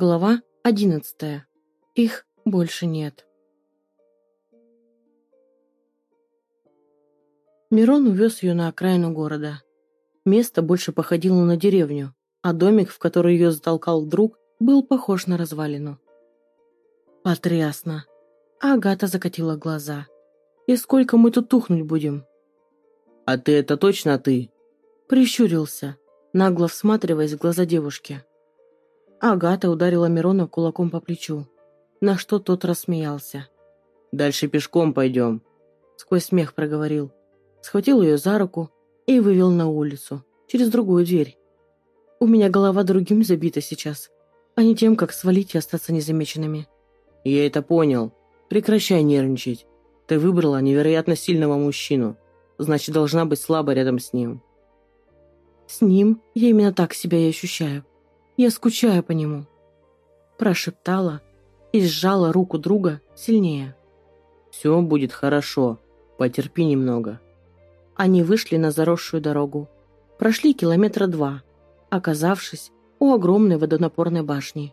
Глава одиннадцатая. Их больше нет. Мирон увез ее на окраину города. Место больше походило на деревню, а домик, в который ее затолкал друг, был похож на развалину. Потрясно. Агата закатила глаза. «И сколько мы тут тухнуть будем?» «А ты это точно ты?» Прищурился, нагло всматриваясь в глаза девушки. Агата ударила Мирона кулаком по плечу, на что тот рассмеялся. «Дальше пешком пойдем», — сквозь смех проговорил. Схватил ее за руку и вывел на улицу, через другую дверь. У меня голова другим забита сейчас, а не тем, как свалить и остаться незамеченными. «Я это понял. Прекращай нервничать. Ты выбрала невероятно сильного мужчину. Значит, должна быть слабо рядом с ним». «С ним я именно так себя и ощущаю. Я скучаю по нему», – прошептала и сжала руку друга сильнее. «Все будет хорошо. Потерпи немного». Они вышли на заросшую дорогу. Прошли километра два, оказавшись у огромной водонапорной башни.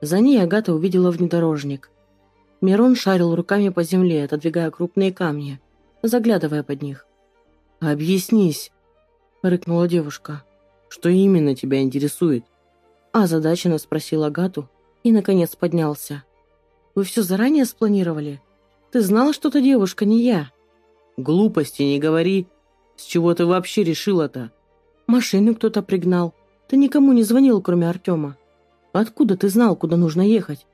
За ней Агата увидела внедорожник. Мирон шарил руками по земле, отодвигая крупные камни, заглядывая под них. «Объяснись!» – рыкнула девушка. «Что именно тебя интересует?» Озадаченно спросил Агату и, наконец, поднялся. «Вы все заранее спланировали? Ты знала, что та девушка не я?» «Глупости не говори. С чего ты вообще решила-то?» «Машину кто-то пригнал. Ты никому не звонил, кроме Артема. Откуда ты знал, куда нужно ехать?»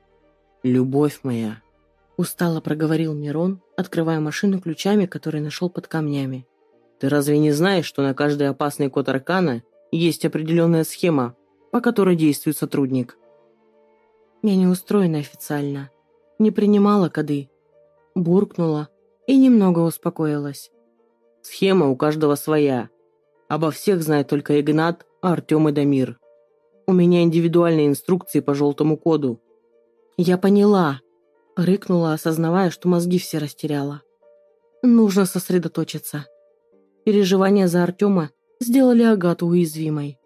«Любовь моя», — устало проговорил Мирон, открывая машину ключами, которые нашел под камнями. «Ты разве не знаешь, что на каждый опасный код Аркана есть определенная схема, по которой действует сотрудник. Я не устроена официально. Не принимала коды. Буркнула и немного успокоилась. Схема у каждого своя. Обо всех знает только Игнат, Артем и Дамир. У меня индивидуальные инструкции по желтому коду. Я поняла. Рыкнула, осознавая, что мозги все растеряла. Нужно сосредоточиться. Переживания за Артема сделали Агату уязвимой.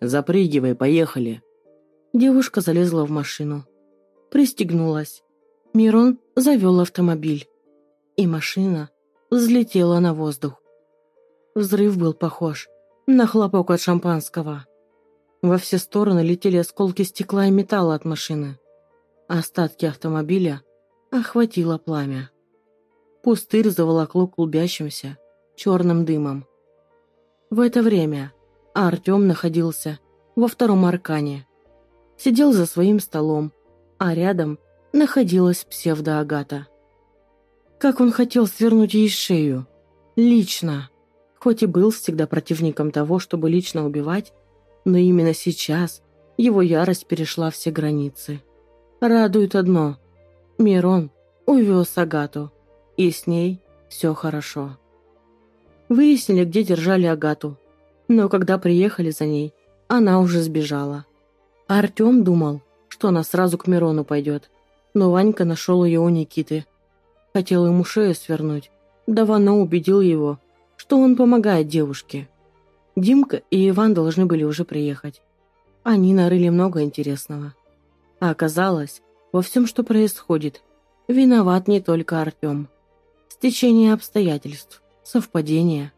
Запрыгивай, поехали!» Девушка залезла в машину. Пристегнулась. Мирон завел автомобиль. И машина взлетела на воздух. Взрыв был похож на хлопок от шампанского. Во все стороны летели осколки стекла и металла от машины. Остатки автомобиля охватило пламя. Пустырь заволокло клубящимся черным дымом. В это время Артем находился во втором аркане. Сидел за своим столом, а рядом находилась псевдоагата. Как он хотел свернуть ей шею. Лично. Хоть и был всегда противником того, чтобы лично убивать, но именно сейчас его ярость перешла все границы. Радует одно. Мирон увез Агату, и с ней все хорошо. Выяснили, где держали Агату, но когда приехали за ней, она уже сбежала. Артем думал, что она сразу к Мирону пойдет, но Ванька нашел ее у Никиты. Хотел ему шею свернуть, да Вано убедил его, что он помогает девушке. Димка и Иван должны были уже приехать. Они нарыли много интересного. А оказалось, во всем, что происходит, виноват не только Артем. Стечение обстоятельств, совпадение.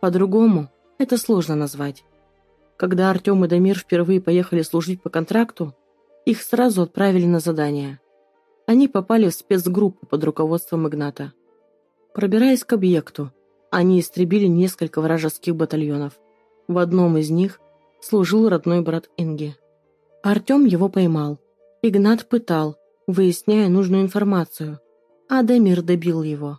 По-другому это сложно назвать. Когда Артем и Дамир впервые поехали служить по контракту, их сразу отправили на задание. Они попали в спецгруппу под руководством Игната. Пробираясь к объекту, они истребили несколько вражеских батальонов. В одном из них служил родной брат Инги. Артем его поймал. Игнат пытал, выясняя нужную информацию, а Дамир добил его.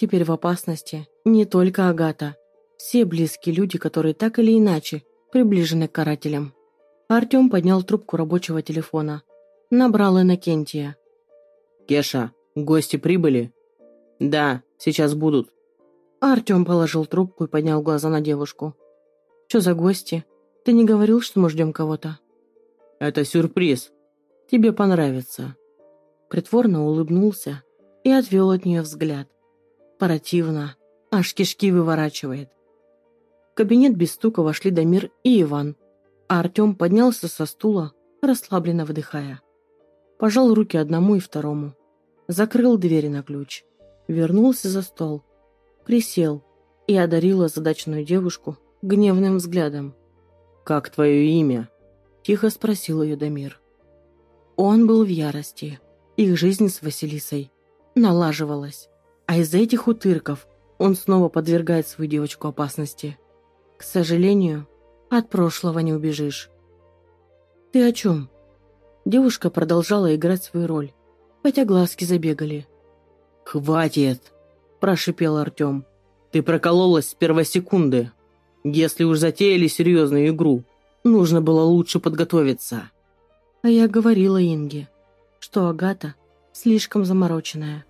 Теперь в опасности не только Агата, все близкие люди, которые так или иначе приближены к карателям. Артем поднял трубку рабочего телефона. Набрал Иннокентия. «Кеша, гости прибыли?» «Да, сейчас будут». Артем положил трубку и поднял глаза на девушку. «Что за гости? Ты не говорил, что мы ждем кого-то?» «Это сюрприз. Тебе понравится». Притворно улыбнулся и отвел от нее взгляд. Противно, аж кишки выворачивает. В кабинет без стука вошли Дамир и Иван, а Артем поднялся со стула, расслабленно выдыхая. Пожал руки одному и второму. Закрыл двери на ключ. Вернулся за стол. Присел и одарил озадаченную девушку гневным взглядом. «Как твое имя?» – тихо спросил ее Дамир. Он был в ярости. Их жизнь с Василисой налаживалась. А из-за этих утырков он снова подвергает свою девочку опасности. К сожалению, от прошлого не убежишь. «Ты о чем?» Девушка продолжала играть свою роль, хотя глазки забегали. «Хватит!» – прошипел Артем. «Ты прокололась с первой секунды. Если уж затеяли серьезную игру, нужно было лучше подготовиться». А я говорила Инге, что Агата слишком замороченная.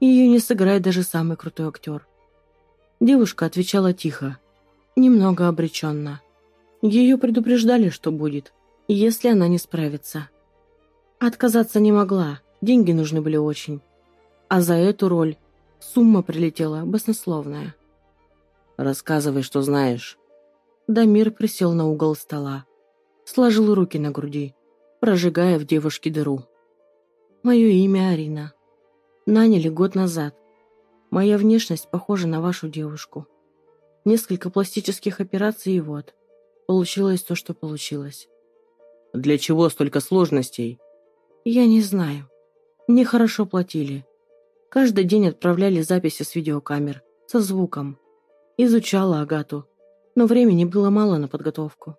Ее не сыграет даже самый крутой актер. Девушка отвечала тихо, немного обреченно. Ее предупреждали, что будет, если она не справится. Отказаться не могла, деньги нужны были очень. А за эту роль сумма прилетела баснословная. «Рассказывай, что знаешь». Дамир присел на угол стола, сложил руки на груди, прожигая в девушке дыру. «Мое имя Арина. Наняли год назад. Моя внешность похожа на вашу девушку. Несколько пластических операций и вот. Получилось то, что получилось. Для чего столько сложностей? Я не знаю. Мне хорошо платили. Каждый день отправляли записи с видеокамер, со звуком. Изучала Агату, но времени было мало на подготовку.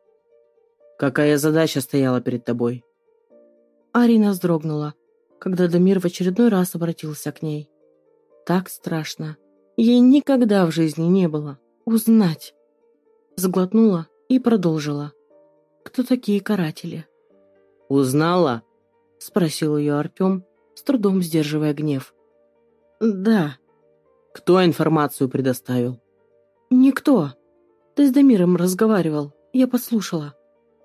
Какая задача стояла перед тобой? Арина вздрогнула, когда Дамир в очередной раз обратился к ней. Так страшно. Ей никогда в жизни не было. Узнать. Сглотнула и продолжила. Кто такие каратели? «Узнала?» — спросил ее Артем, с трудом сдерживая гнев. «Да». «Кто информацию предоставил?» «Никто. Ты с Дамиром разговаривал. Я послушала».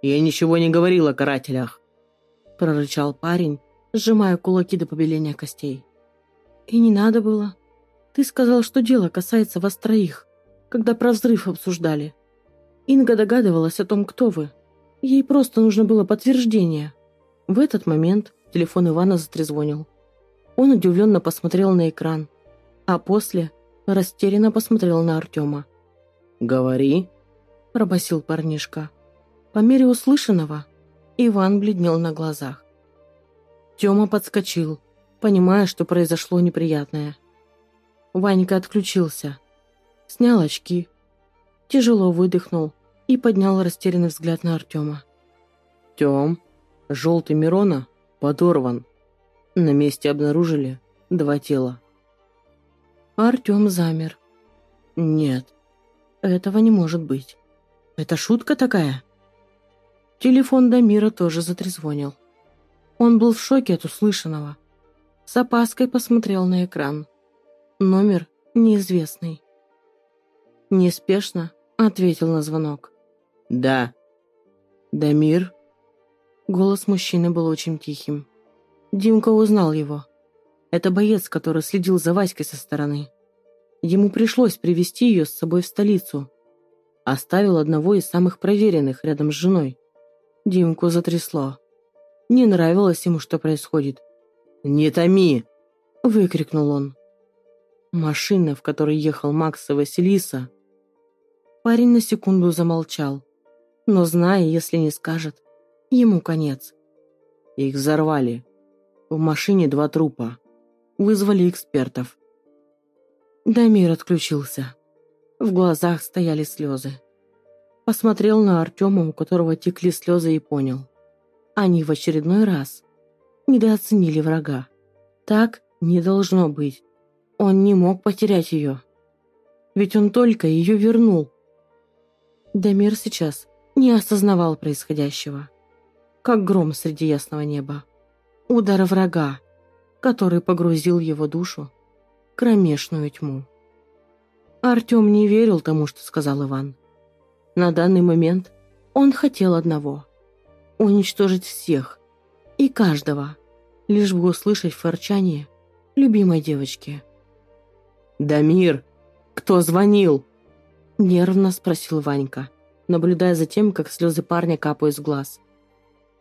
«Я ничего не говорил о карателях», — прорычал парень, сжимая кулаки до побеления костей. «И не надо было. Ты сказал, что дело касается вас троих, когда про взрыв обсуждали. Инга догадывалась о том, кто вы. Ей просто нужно было подтверждение». В этот момент телефон Ивана затрезвонил. Он удивленно посмотрел на экран, а после растерянно посмотрел на Артема. «Говори», – пробасил парнишка. По мере услышанного Иван бледнел на глазах. Тёма подскочил, понимая, что произошло неприятное. Ванька отключился, снял очки, тяжело выдохнул и поднял растерянный взгляд на Артема. «Тём, желтый Мирона подорван. На месте обнаружили два тела». Артем замер. «Нет, этого не может быть. Это шутка такая?» Телефон Дамира тоже затрезвонил. Он был в шоке от услышанного. С опаской посмотрел на экран. Номер неизвестный. Неспешно ответил на звонок. «Да». «Дамир?» Голос мужчины был очень тихим. Димка узнал его. Это боец, который следил за Васькой со стороны. Ему пришлось привести ее с собой в столицу. Оставил одного из самых проверенных рядом с женой. Димку затрясло. Не нравилось ему, что происходит. «Не томи!» – выкрикнул он. Машина, в которой ехал Макс и Василиса. Парень на секунду замолчал, но, зная, если не скажет, ему конец. Их взорвали. В машине два трупа. Вызвали экспертов. Дамир отключился. В глазах стояли слезы. Посмотрел на Артема, у которого текли слезы, и понял. Они в очередной раз недооценили врага. Так не должно быть. Он не мог потерять ее. Ведь он только ее вернул. Дамир сейчас не осознавал происходящего. Как гром среди ясного неба. Удар врага, который погрузил его душу кромешную тьму. Артем не верил тому, что сказал Иван. На данный момент он хотел одного уничтожить всех и каждого, лишь бы услышать фырчание любимой девочки. «Дамир, кто звонил?» Нервно спросил Ванька, наблюдая за тем, как слезы парня капают с глаз.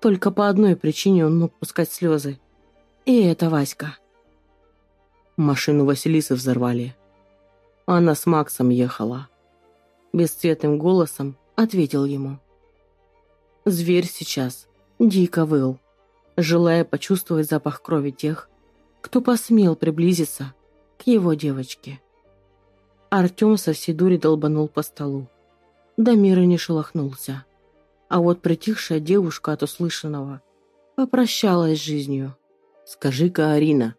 Только по одной причине он мог пускать слезы. И это Васька. Машину Василисы взорвали. Она с Максом ехала. Бесцветным голосом ответил ему. Зверь сейчас дико выл, желая почувствовать запах крови тех, кто посмел приблизиться к его девочке. Артем со всей дури долбанул по столу. Дамир и не шелохнулся. А вот притихшая девушка от услышанного попрощалась с жизнью. «Скажи-ка, Арина,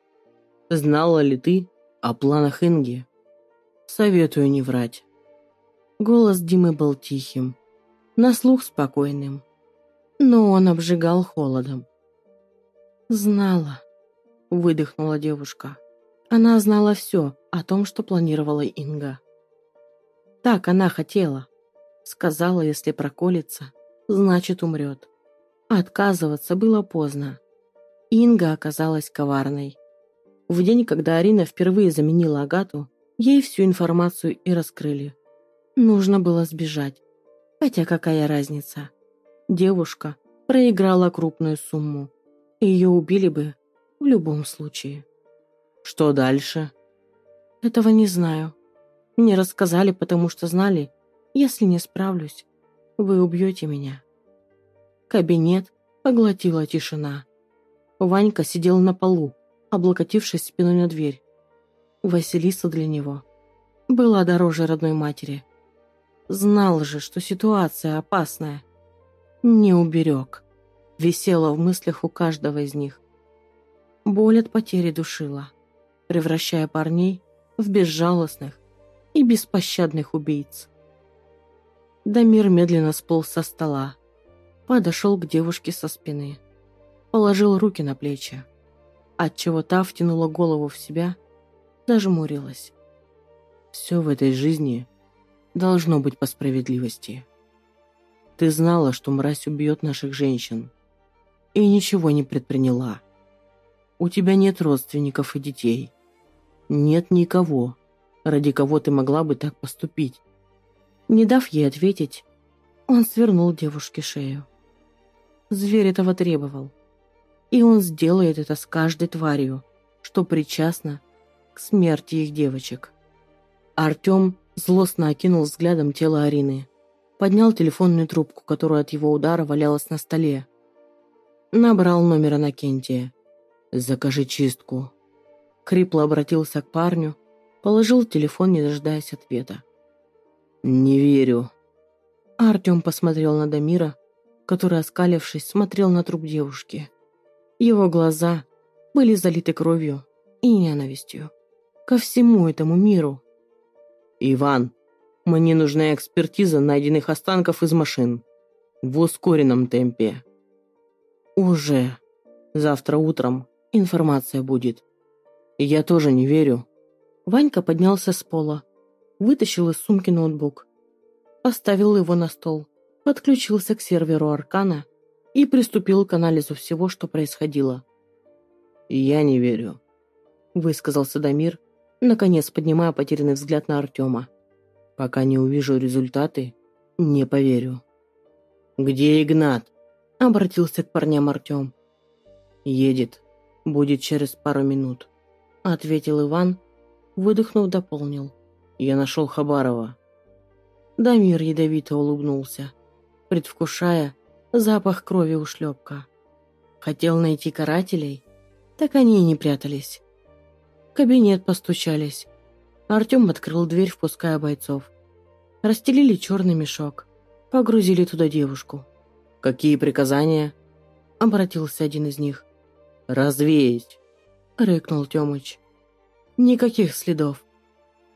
знала ли ты о планах Инги?» «Советую не врать». Голос Димы был тихим, на слух спокойным, но он обжигал холодом. «Знала», — выдохнула девушка. Она знала все о том, что планировала Инга. Так она хотела. Сказала, если проколется, значит умрет. Отказываться было поздно. Инга оказалась коварной. В день, когда Арина впервые заменила Агату, ей всю информацию и раскрыли. Нужно было сбежать. Хотя какая разница? Девушка проиграла крупную сумму. Ее убили бы в любом случае. Что дальше? Этого не знаю. Мне рассказали, потому что знали, если не справлюсь, вы убьете меня. Кабинет поглотила тишина. Ванька сидел на полу, облокотившись спиной на дверь. Василиса для него была дороже родной матери. Знал же, что ситуация опасная. Не уберег. Висела в мыслях у каждого из них. Боль от потери душила, превращая парней в безжалостных и беспощадных убийц. Дамир медленно сполз со стола, подошел к девушке со спины, положил руки на плечи, отчего та втянула голову в себя, зажмурилась. Все в этой жизни должно быть по справедливости. Ты знала, что мразь убьет наших женщин, и ничего не предприняла. У тебя нет родственников и детей. Нет никого, ради кого ты могла бы так поступить. Не дав ей ответить, он свернул девушке шею. Зверь этого требовал. И он сделает это с каждой тварью, что причастна к смерти их девочек. Артем злостно окинул взглядом тело Арины. Поднял телефонную трубку, которая от его удара валялась на столе. Набрал номер Анакентия. «Закажи чистку». Крипло обратился к парню, положил телефон, не дожидаясь ответа. «Не верю». Артем посмотрел на Дамира, который, оскалившись, смотрел на труп девушки. Его глаза были залиты кровью и ненавистью ко всему этому миру. «Иван, мне нужна экспертиза найденных останков из машин. В ускоренном темпе». «Уже. Завтра утром информация будет». «Я тоже не верю». Ванька поднялся с пола, вытащил из сумки ноутбук, поставил его на стол, подключился к серверу Аркана и приступил к анализу всего, что происходило. «Я не верю», — высказался Дамир, наконец поднимая потерянный взгляд на Артема. «Пока не увижу результаты, не поверю». «Где Игнат?» — обратился к парням Артем. «Едет. Будет через пару минут», — ответил Иван, выдохнув, дополнил. Я нашел Хабарова. Дамир ядовито улыбнулся, предвкушая запах крови у шлепка. Хотел найти карателей, так они и не прятались. В кабинет постучались. Артем открыл дверь, впуская бойцов. Расстелили черный мешок, погрузили туда девушку. «Какие приказания?» — обратился один из них. «Развеять!» — рыкнул Темыч. «Никаких следов.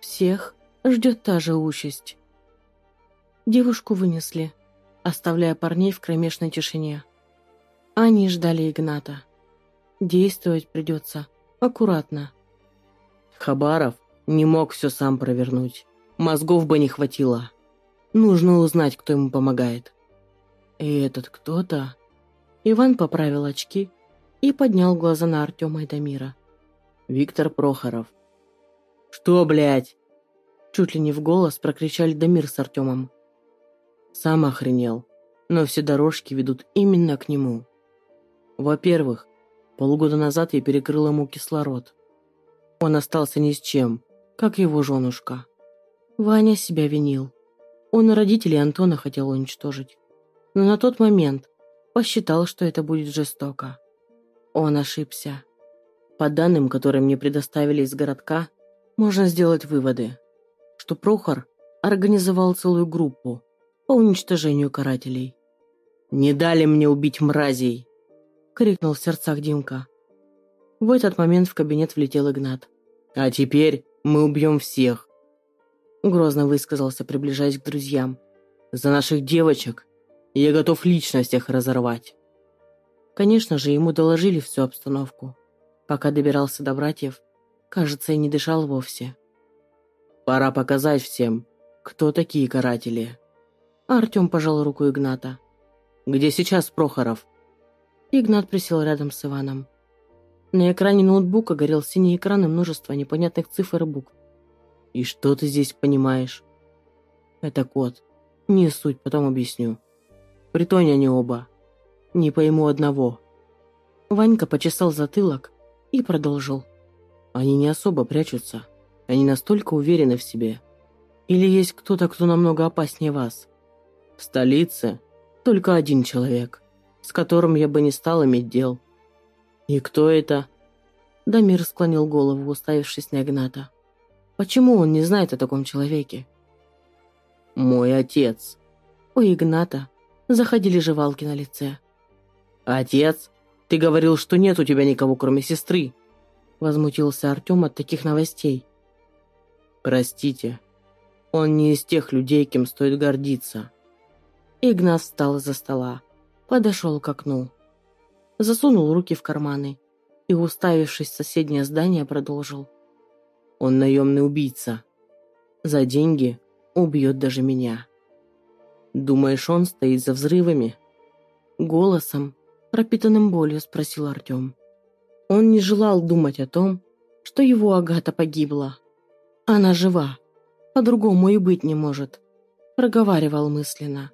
Всех ждет та же участь. Девушку вынесли, оставляя парней в кромешной тишине. Они ждали Игната. Действовать придется аккуратно. Хабаров не мог все сам провернуть. Мозгов бы не хватило. Нужно узнать, кто ему помогает. И этот кто-то... Иван поправил очки и поднял глаза на Артема и Дамира. Виктор Прохоров. «Что, блядь?» Чуть ли не в голос прокричали Дамир с Артемом. Сам охренел, но все дорожки ведут именно к нему. Во-первых, полгода назад я перекрыл ему кислород. Он остался ни с чем, как его женушка. Ваня себя винил. Он и родителей Антона хотел уничтожить. Но на тот момент посчитал, что это будет жестоко. Он ошибся. По данным, которые мне предоставили из городка, можно сделать выводы, что Прохор организовал целую группу по уничтожению карателей. «Не дали мне убить мразей!» — крикнул в сердцах Димка. В этот момент в кабинет влетел Игнат. «А теперь мы убьем всех!» Грозно высказался, приближаясь к друзьям. «За наших девочек я готов лично всех разорвать!» Конечно же, ему доложили всю обстановку. Пока добирался до братьев, кажется, и не дышал вовсе. «Пора показать всем, кто такие каратели!» Артем пожал руку Игната. «Где сейчас Прохоров?» Игнат присел рядом с Иваном. На экране ноутбука горел синий экран и множество непонятных цифр и букв. «И что ты здесь понимаешь?» «Это код. Не суть, потом объясню. Притонь они оба. Не пойму одного». Ванька почесал затылок и продолжил. «Они не особо прячутся. Они настолько уверены в себе. Или есть кто-то, кто намного опаснее вас? В столице только один человек с которым я бы не стал иметь дел. И кто это? Дамир склонил голову, уставившись на Игната. Почему он не знает о таком человеке? Мой отец. У Игната заходили жевалки на лице. Отец? Ты говорил, что нет у тебя никого, кроме сестры. Возмутился Артем от таких новостей. Простите, он не из тех людей, кем стоит гордиться. Игнат встал из-за стола подошел к окну. Засунул руки в карманы и, уставившись в соседнее здание, продолжил. «Он наемный убийца. За деньги убьет даже меня. Думаешь, он стоит за взрывами?» Голосом, пропитанным болью, спросил Артем. Он не желал думать о том, что его Агата погибла. Она жива, по-другому и быть не может, проговаривал мысленно.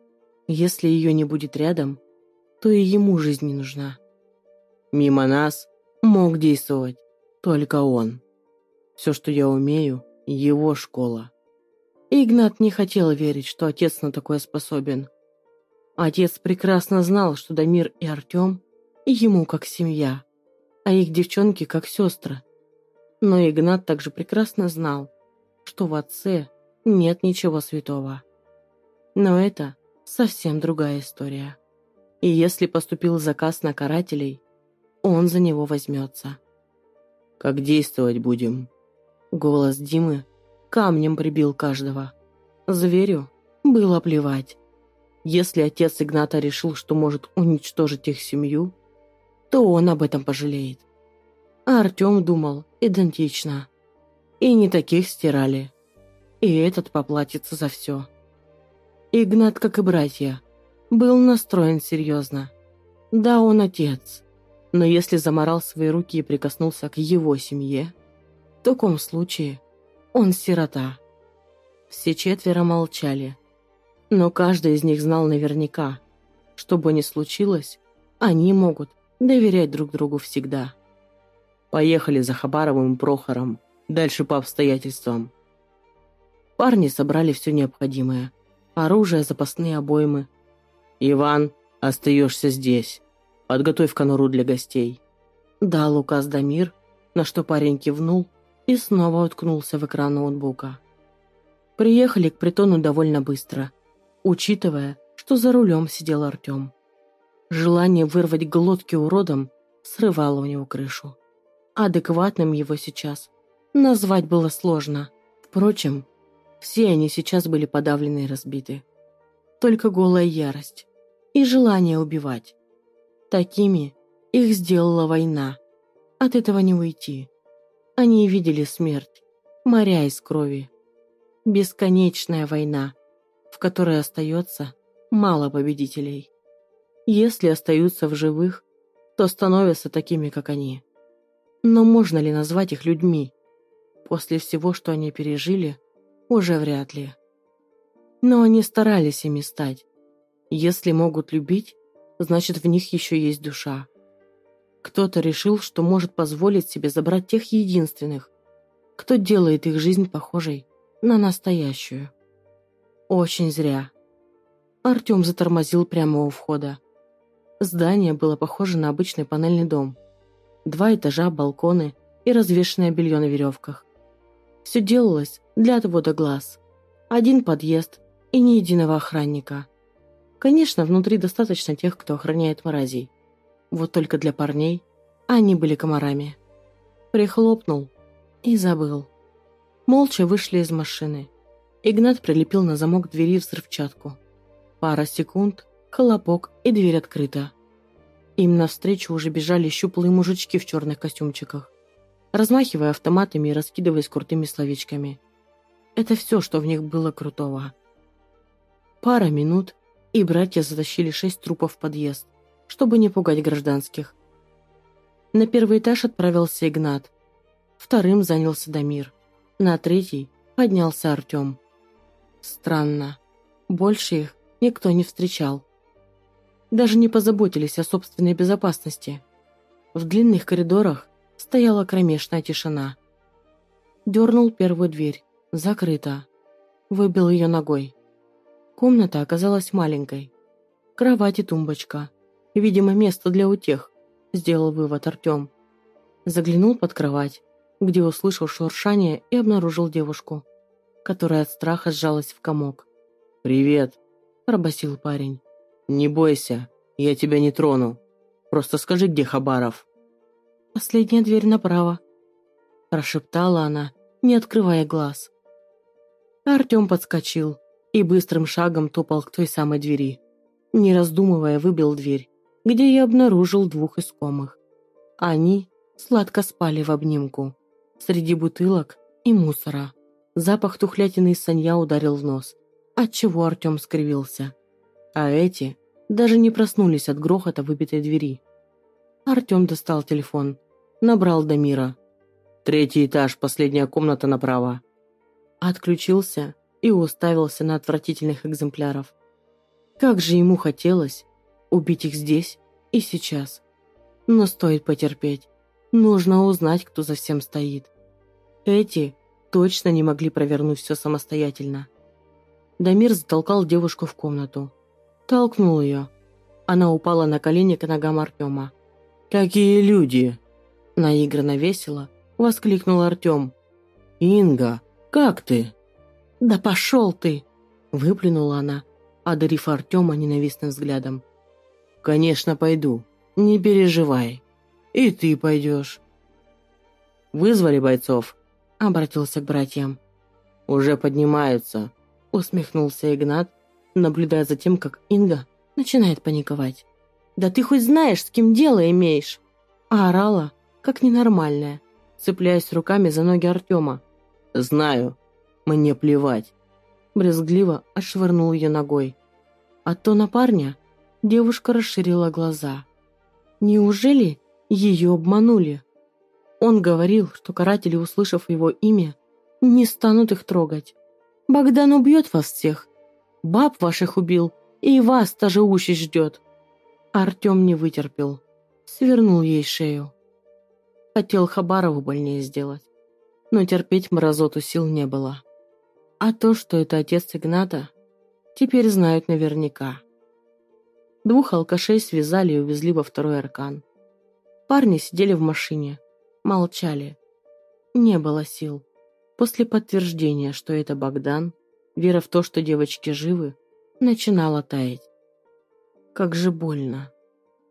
Если ее не будет рядом, то и ему жизнь не нужна. Мимо нас мог действовать только он. Все, что я умею, его школа. Игнат не хотел верить, что отец на такое способен. Отец прекрасно знал, что Дамир и Артем ему как семья, а их девчонки как сестры. Но Игнат также прекрасно знал, что в отце нет ничего святого. Но это совсем другая история. И если поступил заказ на карателей, он за него возьмется. «Как действовать будем?» Голос Димы камнем прибил каждого. Зверю было плевать. Если отец Игната решил, что может уничтожить их семью, то он об этом пожалеет. А Артем думал идентично. И не таких стирали. И этот поплатится за все. Игнат, как и братья, был настроен серьезно. Да, он отец, но если заморал свои руки и прикоснулся к его семье, в таком случае он сирота. Все четверо молчали, но каждый из них знал наверняка, что бы ни случилось, они могут доверять друг другу всегда. Поехали за Хабаровым и Прохором, дальше по обстоятельствам. Парни собрали все необходимое. Оружие, запасные обоймы, «Иван, остаешься здесь. Подготовь конуру для гостей». Дал указ Дамир, на что парень кивнул и снова уткнулся в экран ноутбука. Приехали к притону довольно быстро, учитывая, что за рулем сидел Артем. Желание вырвать глотки уродом срывало у него крышу. Адекватным его сейчас назвать было сложно. Впрочем, все они сейчас были подавлены и разбиты только голая ярость и желание убивать. Такими их сделала война. От этого не уйти. Они видели смерть, моря из крови. Бесконечная война, в которой остается мало победителей. Если остаются в живых, то становятся такими, как они. Но можно ли назвать их людьми? После всего, что они пережили, уже вряд ли. Но они старались ими стать. Если могут любить, значит в них еще есть душа. Кто-то решил, что может позволить себе забрать тех единственных, кто делает их жизнь похожей на настоящую. Очень зря. Артем затормозил прямо у входа. Здание было похоже на обычный панельный дом. Два этажа, балконы и развешенное белье на веревках. Все делалось для отвода глаз. Один подъезд и ни единого охранника. Конечно, внутри достаточно тех, кто охраняет мразей. Вот только для парней они были комарами. Прихлопнул и забыл. Молча вышли из машины. Игнат прилепил на замок двери взрывчатку. Пара секунд, хлопок и дверь открыта. Им навстречу уже бежали щуплые мужички в черных костюмчиках размахивая автоматами и раскидываясь крутыми словечками. Это все, что в них было крутого. Пара минут, и братья затащили шесть трупов в подъезд, чтобы не пугать гражданских. На первый этаж отправился Игнат. Вторым занялся Дамир. На третий поднялся Артем. Странно. Больше их никто не встречал. Даже не позаботились о собственной безопасности. В длинных коридорах стояла кромешная тишина. Дернул первую дверь. Закрыта. Выбил ее ногой. Комната оказалась маленькой. Кровать и тумбочка. Видимо, место для утех, сделал вывод Артем. Заглянул под кровать, где услышал шуршание и обнаружил девушку, которая от страха сжалась в комок. «Привет», – пробасил парень. «Не бойся, я тебя не трону. Просто скажи, где Хабаров». «Последняя дверь направо», – прошептала она, не открывая глаз. Артем подскочил и быстрым шагом топал к той самой двери. Не раздумывая, выбил дверь, где я обнаружил двух искомых. Они сладко спали в обнимку, среди бутылок и мусора. Запах тухлятины из санья ударил в нос, отчего Артем скривился. А эти даже не проснулись от грохота выбитой двери. Артем достал телефон Набрал Дамира. Третий этаж, последняя комната направо. Отключился и уставился на отвратительных экземпляров. Как же ему хотелось убить их здесь и сейчас. Но стоит потерпеть. Нужно узнать, кто за всем стоит. Эти точно не могли провернуть все самостоятельно. Дамир затолкал девушку в комнату. Толкнул ее. Она упала на колени к ногам Артема. «Какие люди!» Наигранно весело воскликнул Артем. «Инга, как ты?» «Да пошел ты!» Выплюнула она, одарив Артема ненавистным взглядом. «Конечно пойду, не переживай. И ты пойдешь». «Вызвали бойцов?» Обратился к братьям. «Уже поднимаются», усмехнулся Игнат, наблюдая за тем, как Инга начинает паниковать. «Да ты хоть знаешь, с кем дело имеешь?» А орала, как ненормальная, цепляясь руками за ноги Артема. «Знаю, мне плевать». Брезгливо отшвырнул ее ногой. А то на парня девушка расширила глаза. Неужели ее обманули? Он говорил, что каратели, услышав его имя, не станут их трогать. Богдан убьет вас всех. Баб ваших убил, и вас тоже участь ждет. Артем не вытерпел. Свернул ей шею. Хотел Хабарову больнее сделать, но терпеть мразоту сил не было. А то, что это отец Игната, теперь знают наверняка. Двух алкашей связали и увезли во второй аркан. Парни сидели в машине, молчали. Не было сил. После подтверждения, что это Богдан, вера в то, что девочки живы, начинала таять. Как же больно.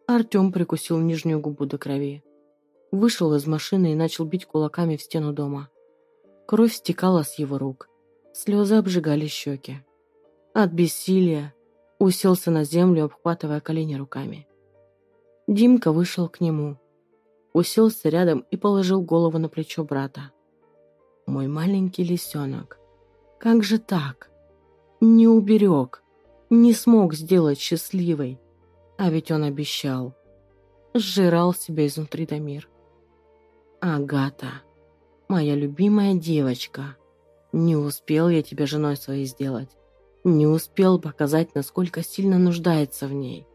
Артем прикусил нижнюю губу до крови. Вышел из машины и начал бить кулаками в стену дома. Кровь стекала с его рук. Слезы обжигали щеки. От бессилия уселся на землю, обхватывая колени руками. Димка вышел к нему. Уселся рядом и положил голову на плечо брата. «Мой маленький лисенок, как же так? Не уберег, не смог сделать счастливой. А ведь он обещал. Сжирал себя изнутри до мир. Агата, моя любимая девочка, Не успел я тебя женой своей сделать. Не успел показать, насколько сильно нуждается в ней.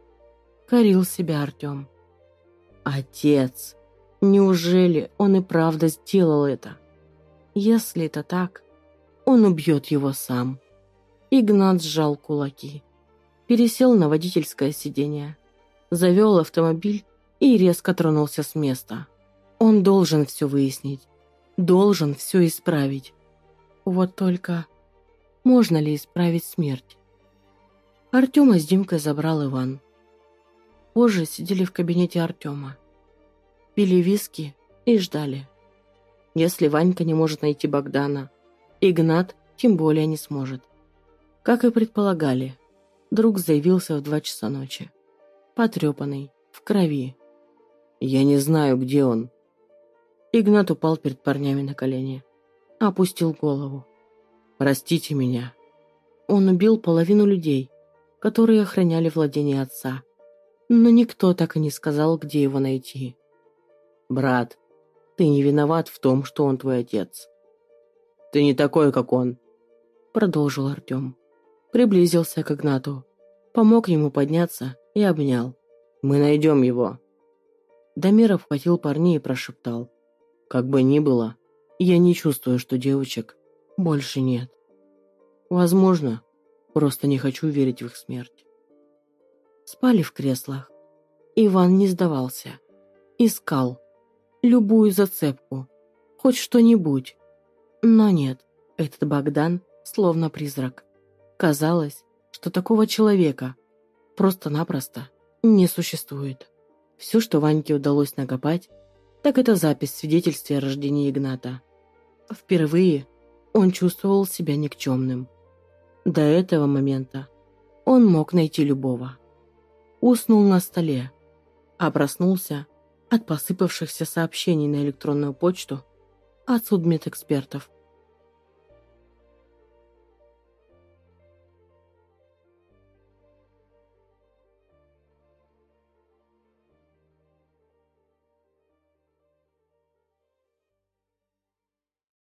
Корил себя Артем. Отец! Неужели он и правда сделал это? Если это так, он убьет его сам. Игнат сжал кулаки. Пересел на водительское сиденье. Завел автомобиль и резко тронулся с места. Он должен все выяснить. Должен все исправить. Вот только можно ли исправить смерть? Артема с Димкой забрал Иван. Позже сидели в кабинете Артема. Пили виски и ждали. Если Ванька не может найти Богдана, Игнат тем более не сможет. Как и предполагали, друг заявился в два часа ночи. Потрепанный, в крови. «Я не знаю, где он». Игнат упал перед парнями на колени. Опустил голову. «Простите меня». Он убил половину людей, которые охраняли владение отца. Но никто так и не сказал, где его найти. «Брат, ты не виноват в том, что он твой отец. Ты не такой, как он», — продолжил Артем. Приблизился к Игнату, помог ему подняться и обнял. «Мы найдем его». Дамир обхватил парней и прошептал. «Как бы ни было, я не чувствую, что девочек больше нет. Возможно, просто не хочу верить в их смерть». Спали в креслах. Иван не сдавался. Искал. Любую зацепку. Хоть что-нибудь. Но нет, этот Богдан словно призрак. Казалось, что такого человека просто-напросто не существует. Все, что Ваньке удалось накопать, так это запись свидетельстве о рождении Игната. Впервые он чувствовал себя никчемным. До этого момента он мог найти любого. Уснул на столе, а проснулся от посыпавшихся сообщений на электронную почту от судмедэкспертов.